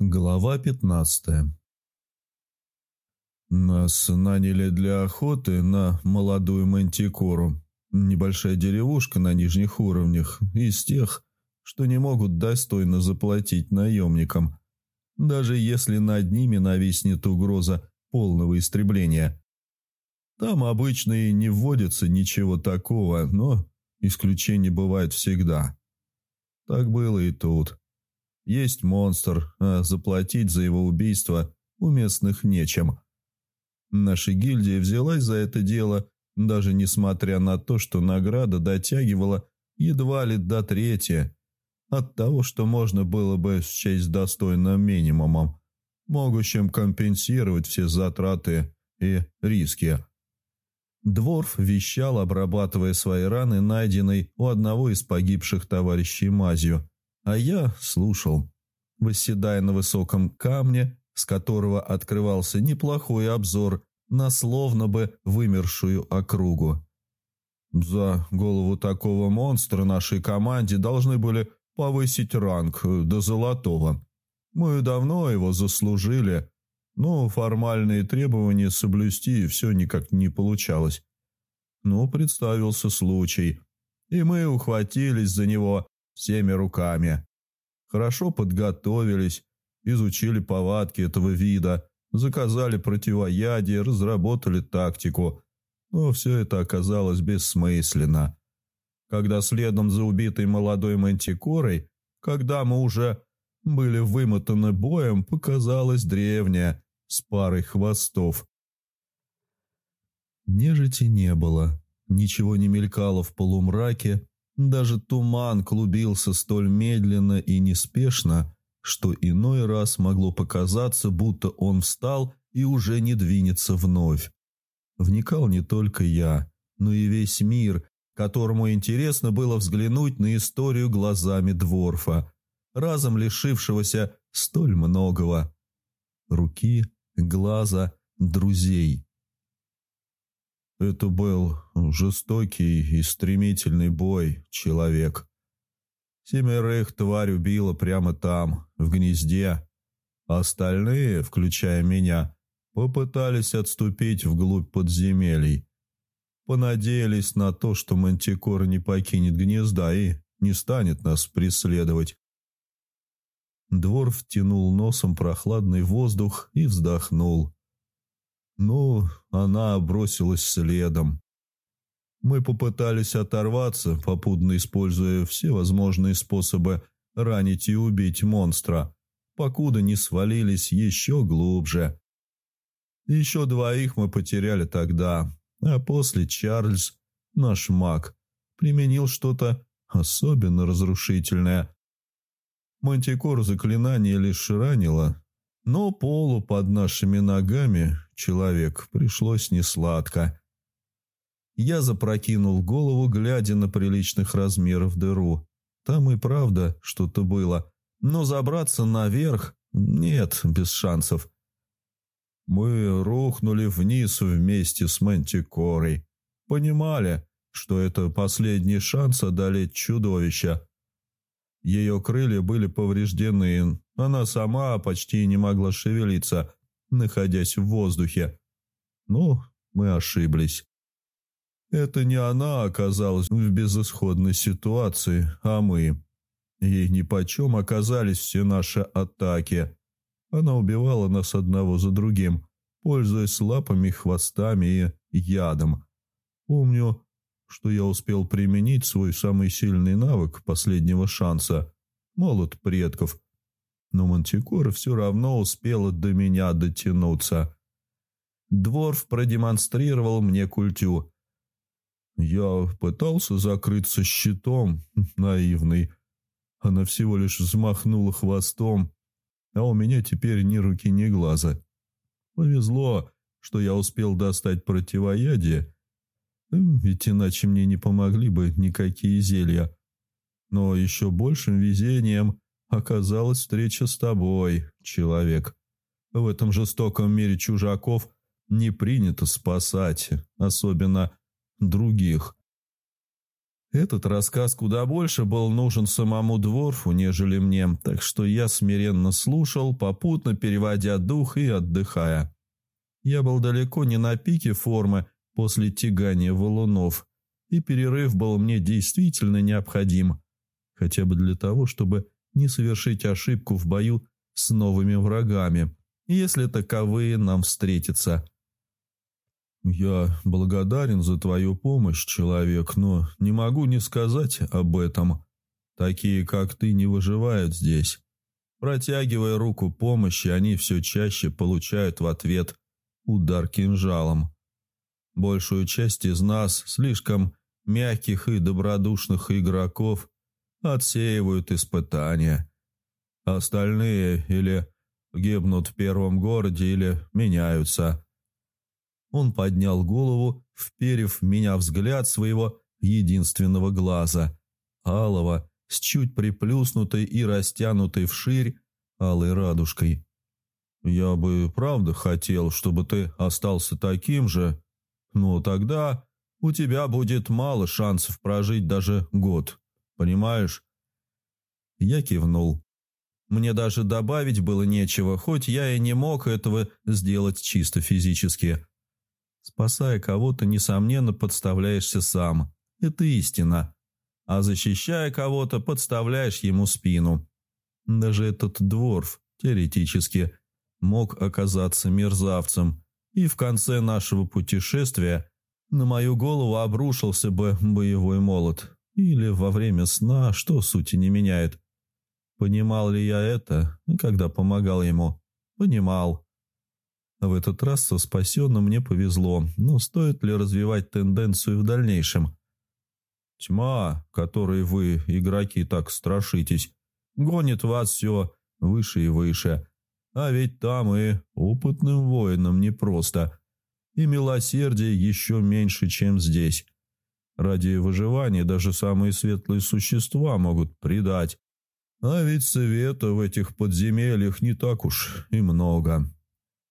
Глава пятнадцатая Нас наняли для охоты на молодую мантикору. Небольшая деревушка на нижних уровнях, из тех, что не могут достойно заплатить наемникам, даже если над ними нависнет угроза полного истребления. Там обычно и не вводится ничего такого, но исключения бывают всегда. Так было и тут. Есть монстр, а заплатить за его убийство у местных нечем. Наша гильдия взялась за это дело, даже несмотря на то, что награда дотягивала едва ли до трети от того, что можно было бы счесть достойным минимумом, могущим компенсировать все затраты и риски. Дворф вещал, обрабатывая свои раны, найденной у одного из погибших товарищей мазью, а я слушал, восседая на высоком камне, с которого открывался неплохой обзор на словно бы вымершую округу. За голову такого монстра нашей команде должны были повысить ранг до золотого. Мы давно его заслужили, но формальные требования соблюсти все никак не получалось. Но представился случай, и мы ухватились за него всеми руками. Хорошо подготовились, изучили повадки этого вида, заказали противоядие, разработали тактику. Но все это оказалось бессмысленно. Когда следом за убитой молодой мантикорой, когда мы уже были вымотаны боем, показалась древняя с парой хвостов. Нежити не было, ничего не мелькало в полумраке, даже туман клубился столь медленно и неспешно, что иной раз могло показаться, будто он встал и уже не двинется вновь. Вникал не только я, но и весь мир, которому интересно было взглянуть на историю глазами Дворфа, разом лишившегося столь многого. Руки, глаза, друзей. Это был жестокий и стремительный бой, человек. Семерых тварь убила прямо там, в гнезде. Остальные, включая меня, попытались отступить вглубь подземелий. Понадеялись на то, что мантикор не покинет гнезда и не станет нас преследовать. Двор втянул носом прохладный воздух и вздохнул. Ну, она бросилась следом. Мы попытались оторваться, попутно используя все возможные способы ранить и убить монстра, покуда не свалились еще глубже. Еще двоих мы потеряли тогда, а после Чарльз, наш маг, применил что-то особенно разрушительное. Мантикор заклинание лишь ранило, но полу под нашими ногами человек пришлось несладко. Я запрокинул голову, глядя на приличных размеров дыру. Там и правда что-то было, но забраться наверх нет, без шансов. Мы рухнули вниз вместе с Мантикорой. Понимали, что это последний шанс одолеть чудовища. Ее крылья были повреждены, она сама почти не могла шевелиться, находясь в воздухе. Но мы ошиблись. Это не она оказалась в безысходной ситуации, а мы. Ей нипочем оказались все наши атаки. Она убивала нас одного за другим, пользуясь лапами, хвостами и ядом. Помню, что я успел применить свой самый сильный навык последнего шанса – молот предков. Но Мантикора все равно успела до меня дотянуться. Дворф продемонстрировал мне культю. Я пытался закрыться щитом, наивный. Она всего лишь взмахнула хвостом, а у меня теперь ни руки, ни глаза. Повезло, что я успел достать противоядие – ведь иначе мне не помогли бы никакие зелья. Но еще большим везением оказалась встреча с тобой, человек. В этом жестоком мире чужаков не принято спасать, особенно других. Этот рассказ куда больше был нужен самому Дворфу, нежели мне, так что я смиренно слушал, попутно переводя дух и отдыхая. Я был далеко не на пике формы после тягания валунов, и перерыв был мне действительно необходим, хотя бы для того, чтобы не совершить ошибку в бою с новыми врагами, если таковые нам встретятся. «Я благодарен за твою помощь, человек, но не могу не сказать об этом. Такие, как ты, не выживают здесь. Протягивая руку помощи, они все чаще получают в ответ удар кинжалом. Большую часть из нас, слишком мягких и добродушных игроков, отсеивают испытания. Остальные или гибнут в первом городе, или меняются». Он поднял голову, вперев меня взгляд своего единственного глаза, алого, с чуть приплюснутой и растянутой вширь алой радужкой. «Я бы правда хотел, чтобы ты остался таким же, но тогда у тебя будет мало шансов прожить даже год, понимаешь?» Я кивнул. Мне даже добавить было нечего, хоть я и не мог этого сделать чисто физически. Спасая кого-то, несомненно, подставляешься сам. Это истина. А защищая кого-то, подставляешь ему спину. Даже этот дворф, теоретически, мог оказаться мерзавцем. И в конце нашего путешествия на мою голову обрушился бы боевой молот. Или во время сна, что сути не меняет. Понимал ли я это, когда помогал ему? Понимал. В этот раз со спасенным мне повезло, но стоит ли развивать тенденцию в дальнейшем? Тьма, которой вы, игроки, так страшитесь, гонит вас все выше и выше. А ведь там и опытным воинам непросто. И милосердие еще меньше, чем здесь. Ради выживания даже самые светлые существа могут предать. А ведь света в этих подземельях не так уж и много.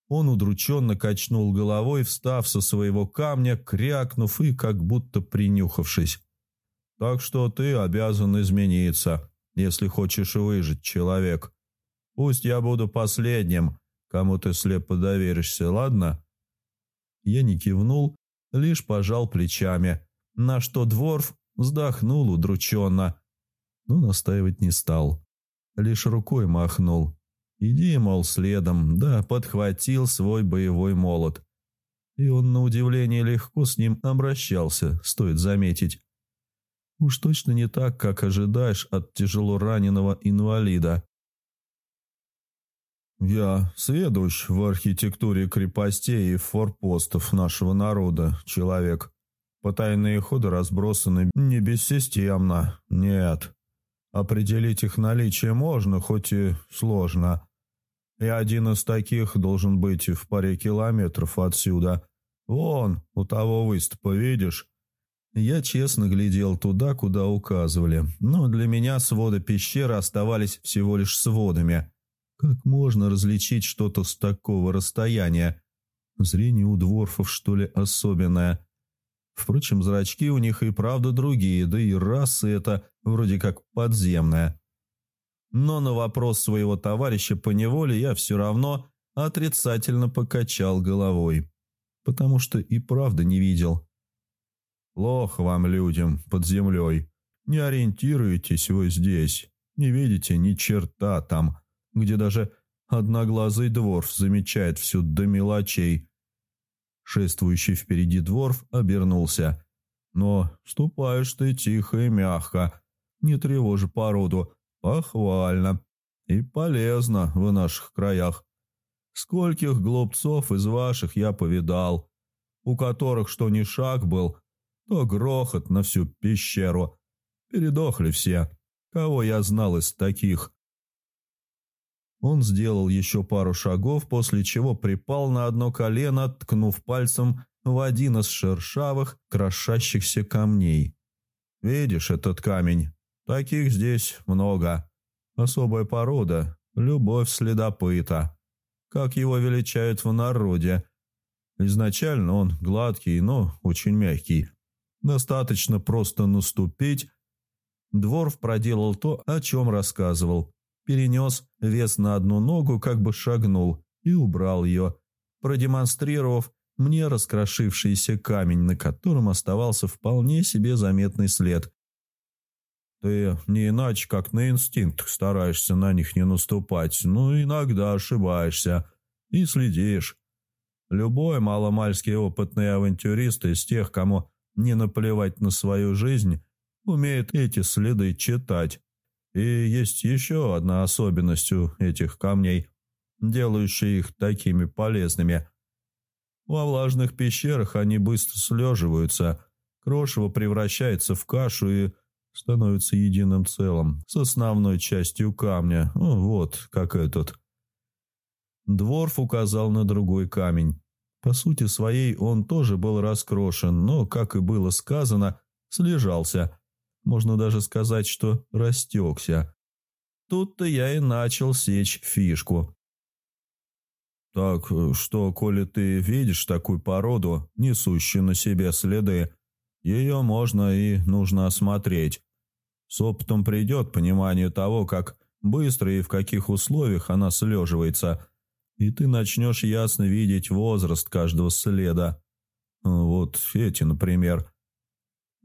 Он удрученно качнул головой, встав со своего камня, крякнув и как будто принюхавшись. «Так что ты обязан измениться, если хочешь выжить, человек. Пусть я буду последним, кому ты слепо доверишься, ладно?» Я не кивнул, лишь пожал плечами, на что Дворф вздохнул удрученно, но настаивать не стал. Лишь рукой махнул, Иди, мол, следом, да подхватил свой боевой молот. И он, на удивление, легко с ним обращался, стоит заметить. Уж точно не так, как ожидаешь от тяжело раненого инвалида. «Я сведущ в архитектуре крепостей и форпостов нашего народа, человек. Потайные ходы разбросаны не бессистемно, нет. Определить их наличие можно, хоть и сложно. И один из таких должен быть в паре километров отсюда. Вон, у того выступа, видишь? Я честно глядел туда, куда указывали, но для меня своды пещеры оставались всего лишь сводами. Как можно различить что-то с такого расстояния? Зрение у дворфов, что ли, особенное. Впрочем, зрачки у них и правда другие, да и расы это вроде как подземная. Но на вопрос своего товарища по неволе я все равно отрицательно покачал головой, потому что и правда не видел. Плохо вам, людям, под землей. Не ориентируетесь вы здесь, не видите ни черта там, где даже одноглазый дворф замечает все до мелочей. Шествующий впереди дворф обернулся. Но ступаешь ты тихо и мягко, не тревожи породу, Похвально. И полезно в наших краях. Скольких глупцов из ваших я повидал, у которых что ни шаг был, то грохот на всю пещеру. Передохли все, кого я знал из таких. Он сделал еще пару шагов, после чего припал на одно колено, ткнув пальцем в один из шершавых, крошащихся камней. «Видишь этот камень? Таких здесь много. Особая порода – любовь следопыта. Как его величают в народе. Изначально он гладкий, но очень мягкий. Достаточно просто наступить. Дворф проделал то, о чем рассказывал. Перенес вес на одну ногу, как бы шагнул, и убрал ее, продемонстрировав мне раскрошившийся камень, на котором оставался вполне себе заметный след. Ты не иначе, как на инстинкт стараешься на них не наступать, но иногда ошибаешься и следишь. Любой маломальский опытный авантюрист из тех, кому не наплевать на свою жизнь, умеет эти следы читать. И есть еще одна особенность у этих камней, делающая их такими полезными. Во влажных пещерах они быстро слеживаются, крошево превращается в кашу и становится единым целым с основной частью камня, ну, вот как этот. Дворф указал на другой камень. По сути своей он тоже был раскрошен, но, как и было сказано, слежался. Можно даже сказать, что растекся. Тут-то я и начал сечь фишку. «Так что, коли ты видишь такую породу, несущую на себе следы, ее можно и нужно осмотреть. С опытом придет понимание того, как быстро и в каких условиях она слеживается, и ты начнешь ясно видеть возраст каждого следа. Вот эти, например.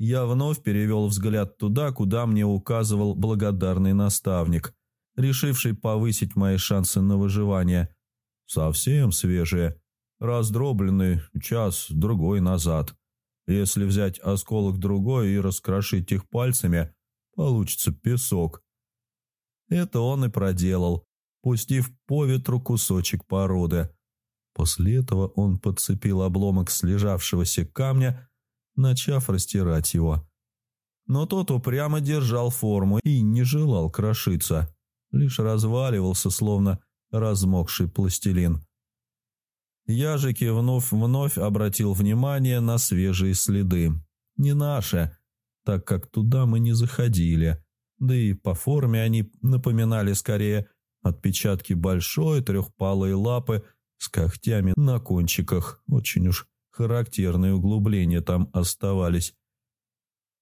Я вновь перевел взгляд туда, куда мне указывал благодарный наставник, решивший повысить мои шансы на выживание. Совсем свежие, раздробленные час-другой назад. Если взять осколок другой и раскрошить их пальцами – получится песок. Это он и проделал, пустив по ветру кусочек породы. После этого он подцепил обломок слежавшегося камня, начав растирать его. Но тот упрямо держал форму и не желал крошиться, лишь разваливался, словно размокший пластилин. Я же, кивнув, вновь обратил внимание на свежие следы. Не наши, так как туда мы не заходили, да и по форме они напоминали скорее отпечатки большой трехпалой лапы с когтями на кончиках, очень уж характерные углубления там оставались.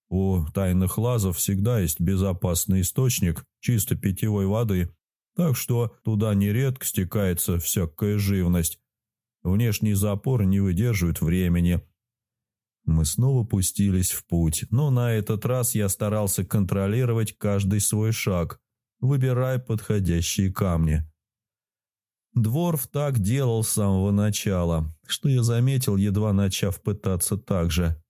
У тайных лазов всегда есть безопасный источник чисто питьевой воды, так что туда нередко стекается всякая живность. Внешний запор не выдерживает времени – мы снова пустились в путь, но на этот раз я старался контролировать каждый свой шаг, выбирая подходящие камни. Дворф так делал с самого начала, что я заметил, едва начав пытаться так же.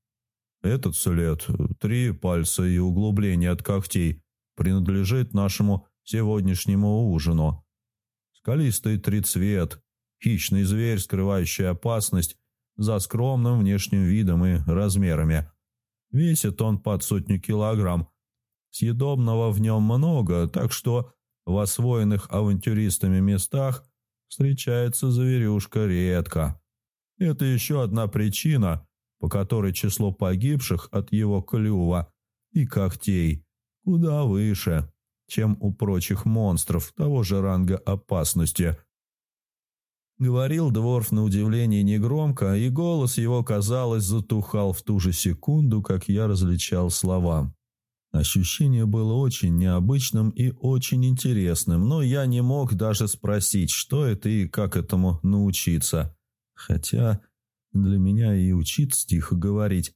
Этот след, три пальца и углубление от когтей, принадлежит нашему сегодняшнему ужину. Скалистый трицвет, хищный зверь, скрывающий опасность за скромным внешним видом и размерами. Весит он под сотню килограмм. Съедобного в нем много, так что в освоенных авантюристами местах встречается заверюшка редко. Это еще одна причина, по которой число погибших от его клюва и когтей куда выше, чем у прочих монстров того же ранга опасности – Говорил Дворф на удивление негромко, и голос его, казалось, затухал в ту же секунду, как я различал слова. Ощущение было очень необычным и очень интересным, но я не мог даже спросить, что это и как этому научиться. Хотя для меня и учиться тихо говорить.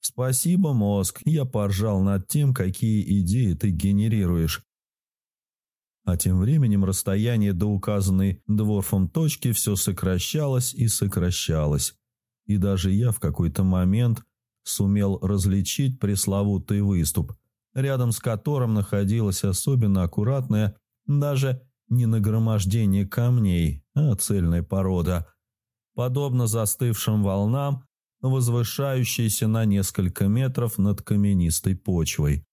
«Спасибо, мозг, я поржал над тем, какие идеи ты генерируешь. А тем временем расстояние до указанной дворфом точки все сокращалось и сокращалось. И даже я в какой-то момент сумел различить пресловутый выступ, рядом с которым находилось особенно аккуратное, даже не нагромождение камней, а цельная порода, подобно застывшим волнам, возвышающейся на несколько метров над каменистой почвой.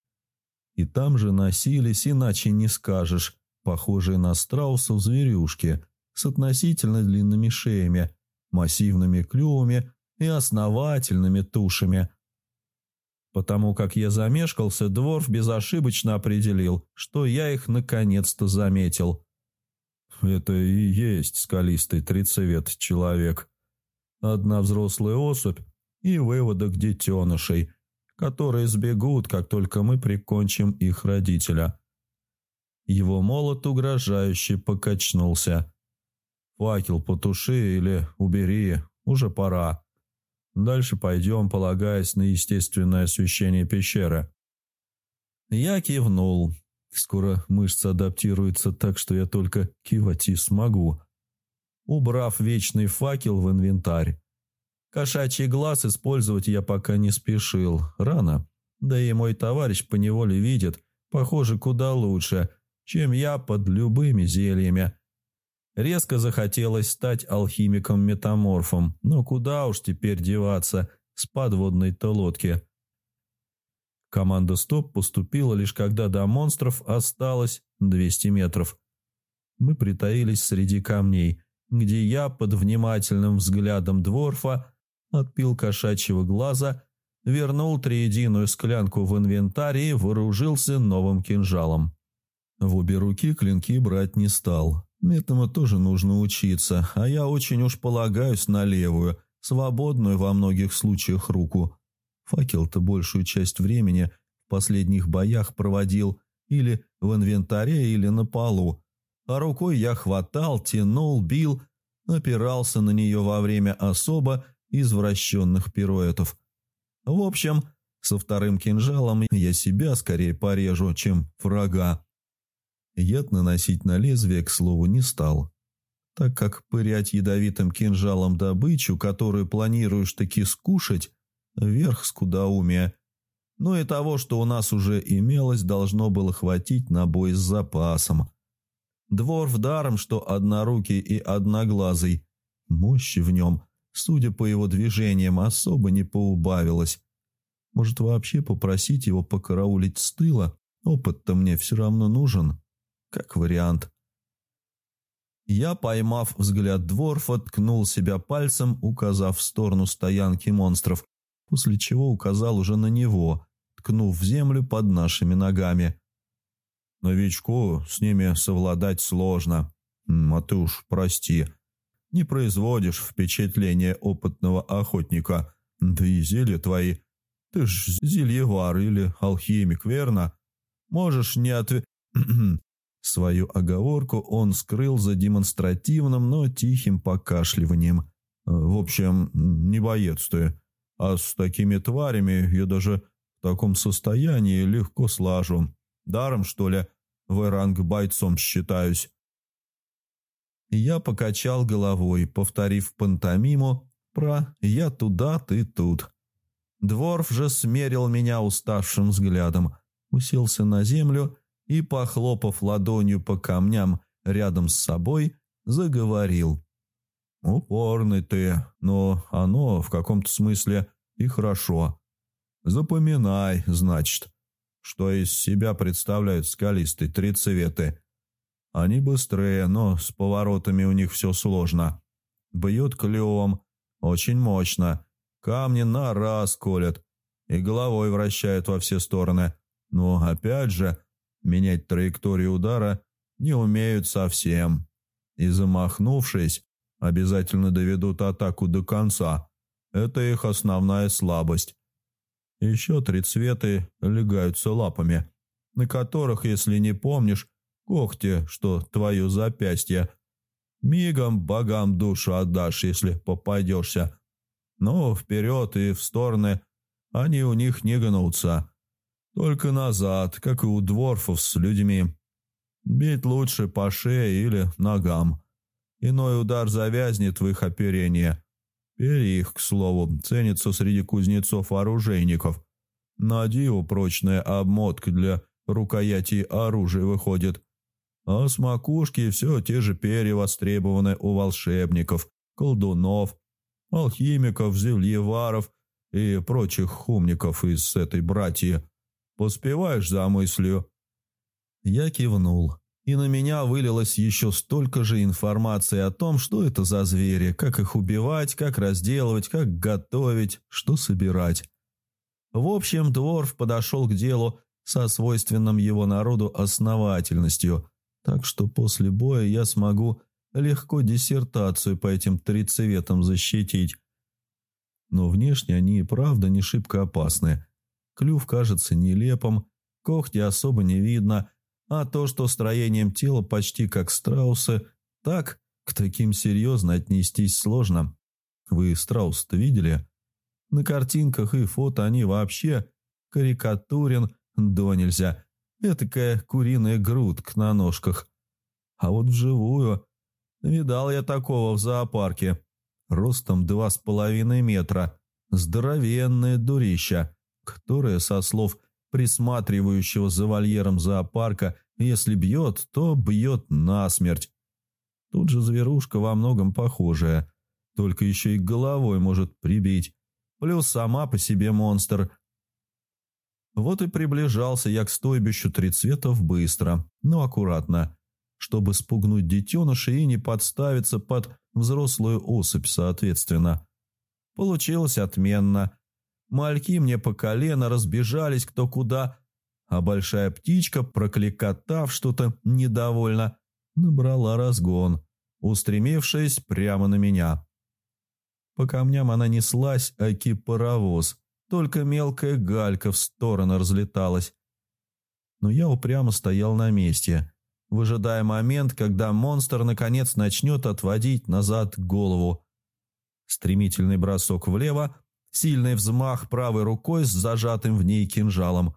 И там же носились, иначе не скажешь, похожие на страусов зверюшки с относительно длинными шеями, массивными клювами и основательными тушами. Потому как я замешкался, Дворф безошибочно определил, что я их наконец-то заметил. Это и есть скалистый трицевет человек. Одна взрослая особь и выводок детенышей, которые сбегут, как только мы прикончим их родителя. Его молот угрожающе покачнулся. «Факел потуши или убери, уже пора. Дальше пойдем, полагаясь на естественное освещение пещеры». Я кивнул. Скоро мышцы адаптируются так, что я только кивать и смогу. Убрав вечный факел в инвентарь. Кошачий глаз использовать я пока не спешил. Рано. Да и мой товарищ поневоле видит, похоже, куда лучше, чем я под любыми зельями. Резко захотелось стать алхимиком-метаморфом, но куда уж теперь деваться с подводной-то лодки. Команда «Стоп» поступила лишь когда до монстров осталось 200 метров. Мы притаились среди камней, где я под внимательным взглядом дворфа отпил кошачьего глаза, вернул триединую склянку в инвентарь и вооружился новым кинжалом. В обе руки клинки брать не стал. Этому тоже нужно учиться, а я очень уж полагаюсь на левую, свободную во многих случаях руку. Факел-то большую часть времени в последних боях проводил или в инвентаре, или на полу. А рукой я хватал, тянул, бил, опирался на нее во время особо извращенных пируэтов. В общем, со вторым кинжалом я себя скорее порежу, чем врага. Яд наносить на лезвие, к слову, не стал, так как пырять ядовитым кинжалом добычу, которую планируешь таки скушать, верх скудоумия. Но и того, что у нас уже имелось, должно было хватить на бой с запасом. Дворф даром, что однорукий и одноглазый. Мощи в нем, судя по его движениям, особо не поубавилось. Может, вообще попросить его покараулить с тыла? Опыт-то мне все равно нужен. Как вариант. Я, поймав взгляд Дворфа, ткнул себя пальцем, указав в сторону стоянки монстров, после чего указал уже на него, ткнув в землю под нашими ногами. Новичку с ними совладать сложно. А ты уж прости. Не производишь впечатление опытного охотника. Да и зелья твои. Ты ж зельевар или алхимик, верно? Можешь не отве... Свою оговорку он скрыл за демонстративным, но тихим покашливанием. В общем, не боец ты. А с такими тварями я даже в таком состоянии легко слажу. Даром, что ли, в ранг бойцом считаюсь. Я покачал головой, повторив пантомиму про «я туда, ты тут». Дворф же смерил меня уставшим взглядом, уселся на землю и, похлопав ладонью по камням рядом с собой, заговорил. «Упорный ты, но оно в каком-то смысле и хорошо. Запоминай, значит, что из себя представляют скалистые трицветы. Они быстрые, но с поворотами у них все сложно. Бьют клювом, очень мощно, камни на раз колят и головой вращают во все стороны. Но опять же, менять траекторию удара не умеют совсем. И замахнувшись, обязательно доведут атаку до конца. Это их основная слабость. Еще три цветы легаются лапами, на которых, если не помнишь, когти, что твое запястье. Мигом богам душу отдашь, если попадешься. Но вперед и в стороны они у них не гнутся. Только назад, как и у дворфов с людьми. Бить лучше по шее или ногам. Иной удар завязнет в их оперение. Перьих, к слову, ценится среди кузнецов-оружейников. На диву прочная обмотка для рукояти оружия выходит. А с макушки все те же перья востребованы у волшебников, колдунов, алхимиков, зельеваров и прочих хумников из этой братьи. Поспеваешь за мыслью?» Я кивнул, и на меня вылилось еще столько же информации о том, что это за звери, как их убивать, как разделывать, как готовить, что собирать. В общем, Дворф подошел к делу со свойственным его народу основательностью, так что после боя я смогу легко диссертацию по этим трицветам защитить. но внешне они и правда не шибко опасны. Клюв кажется нелепым, когти особо не видно, а то, что строением тела почти как страусы, так к таким серьезно отнестись сложно. Вы страус-то видели? На картинках и фото они вообще карикатурен до нельзя. Этакая куриная грудка на ножках. А вот вживую... Видал я такого в зоопарке. Ростом два с половиной метра. Здоровенное дурища, которое, со слов присматривающего за вольером зоопарка, если бьет, то бьет насмерть. Тут же зверушка во многом похожая, только еще и головой может прибить. Плюс сама по себе монстр. Вот и приближался я к стойбищу трицветов быстро, но аккуратно, чтобы спугнуть детеныша и не подставиться под взрослую особь соответственно. Получилось отменно. Мальки мне по колено разбежались кто куда, а большая птичка, прокликотав что-то недовольно, набрала разгон, устремившись прямо на меня. По камням она неслась, аки паровоз, только мелкая галька в стороны разлеталась. Но я упрямо стоял на месте, выжидая момент, когда монстр наконец начнет отводить назад голову. Стремительный бросок влево, сильный взмах правой рукой с зажатым в ней кинжалом.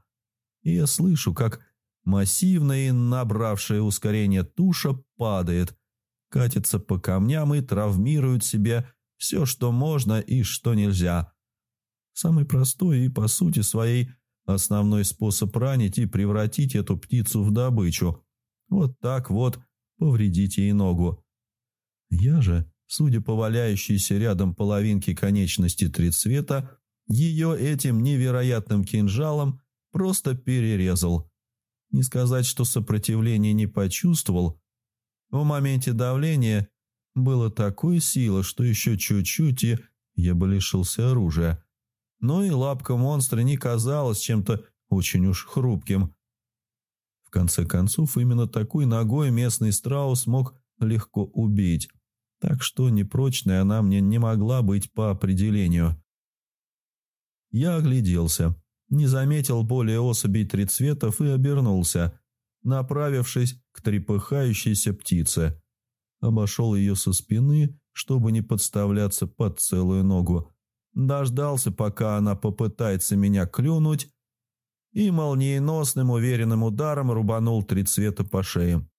И я слышу, как массивная и набравшая ускорение туша падает, катится по камням и травмирует себе все, что можно и что нельзя. Самый простой и, по сути своей, основной способ ранить и превратить эту птицу в добычу. Вот так вот повредить ей ногу. Я же, судя по валяющейся рядом половинке конечности трицвета, ее этим невероятным кинжалом просто перерезал. Не сказать, что сопротивления не почувствовал. В моменте давления было такой силы, что еще чуть-чуть, и я бы лишился оружия. Но и лапка монстра не казалась чем-то очень уж хрупким. В конце концов, именно такой ногой местный страус мог легко убить, так что непрочной она мне не могла быть по определению. Я огляделся, не заметил более особей трицветов и обернулся, направившись к трепыхающейся птице. Обошел ее со спины, чтобы не подставляться под целую ногу. Дождался, пока она попытается меня клюнуть, и молниеносным уверенным ударом рубанул три цвета по шее.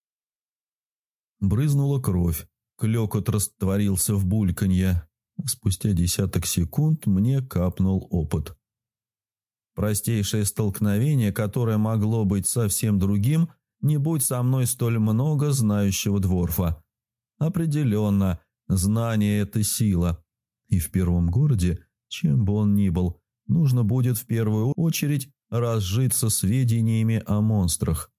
Брызнула кровь, клекот растворился в бульканье. Спустя десяток секунд мне капнул опыт. Простейшее столкновение, которое могло быть совсем другим, не будь со мной столь много знающего дворфа. Определенно, знание – это сила. И в первом городе, чем бы он ни был, нужно будет в первую очередь разжиться сведениями о монстрах.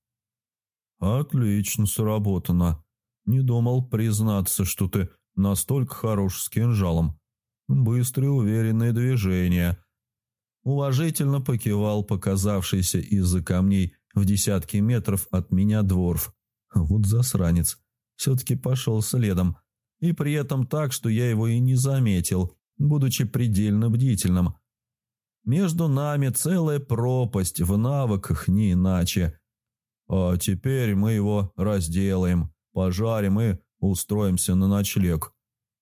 «Отлично сработано. Не думал признаться, что ты настолько хорош с кинжалом. Быстрые уверенные движения». Уважительно покивал показавшийся из-за камней в десятки метров от меня дворф. Вот засранец. Все-таки пошел следом. И при этом так, что я его и не заметил, будучи предельно бдительным. Между нами целая пропасть в навыках не иначе. А теперь мы его разделаем, пожарим и устроимся на ночлег.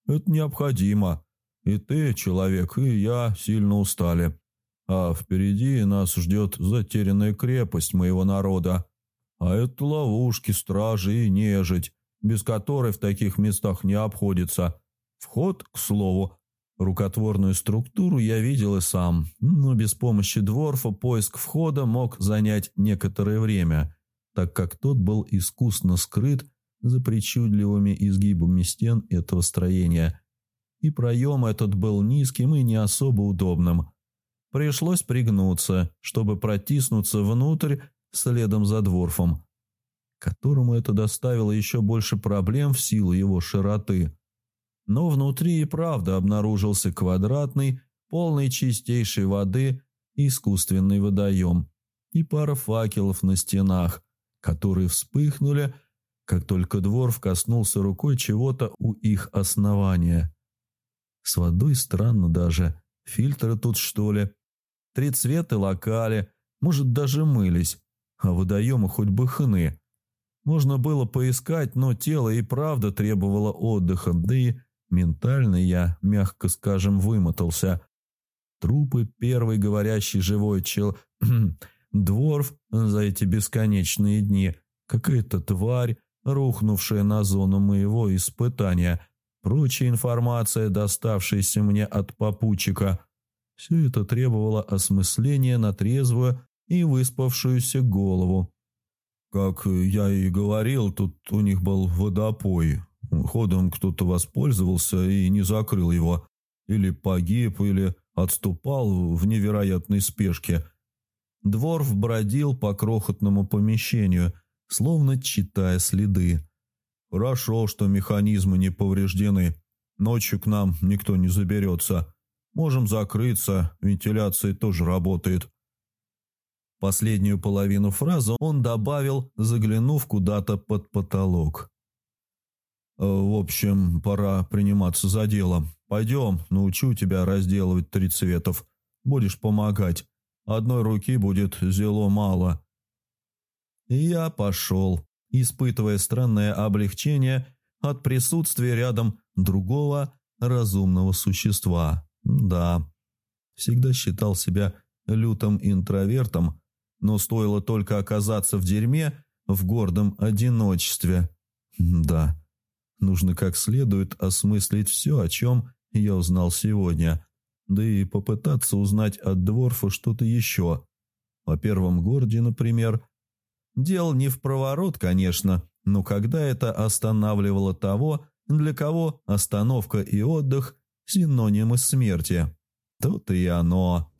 Это необходимо. И ты, человек, и я сильно устали. А впереди нас ждет затерянная крепость моего народа. А это ловушки, стражи и нежить, без которой в таких местах не обходится. Вход, к слову, Рукотворную структуру я видел и сам, но без помощи дворфа поиск входа мог занять некоторое время, так как тот был искусно скрыт за причудливыми изгибами стен этого строения. И проем этот был низким и не особо удобным. Пришлось пригнуться, чтобы протиснуться внутрь следом за дворфом, которому это доставило еще больше проблем в силу его широты – но внутри и правда обнаружился квадратный, полный чистейшей воды искусственный водоем и пара факелов на стенах, которые вспыхнули, как только Дворф коснулся рукой чего-то у их основания. С водой странно даже, Фильтры тут, что ли? Три цвета локали, может, даже мылись. А водоемы хоть бы хны. Можно было поискать, но тело и правда требовало отдыха, да и ментально я, мягко скажем, вымотался. Трупы первый говорящий живой чел... Дворф за эти бесконечные дни. Какая-то тварь, рухнувшая на зону моего испытания. Прочая информация, доставшаяся мне от попутчика. Все это требовало осмысления на трезвую и выспавшуюся голову. Как я и говорил, тут у них был водопой. Ходом кто-то воспользовался и не закрыл его. Или погиб, или отступал в невероятной спешке. Дворф бродил по крохотному помещению, словно читая следы. «Хорошо, что механизмы не повреждены. Ночью к нам никто не заберется. Можем закрыться, вентиляция тоже работает». Последнюю половину фразы он добавил, заглянув куда-то под потолок. «Э, «В общем, пора приниматься за дело. Пойдем, научу тебя разделывать три цветов. Будешь помогать. Одной руки будет зело мало». Я пошел, испытывая странное облегчение от присутствия рядом другого разумного существа. Да, всегда считал себя лютым интровертом, но стоило только оказаться в дерьме в гордом одиночестве. Да, нужно как следует осмыслить все, о чем я узнал сегодня, да и попытаться узнать от Дворфа что-то еще. О первом городе, например. Дело не в проворот, конечно, но когда это останавливало того, для кого остановка и отдых – синонимы смерти. Тут и оно.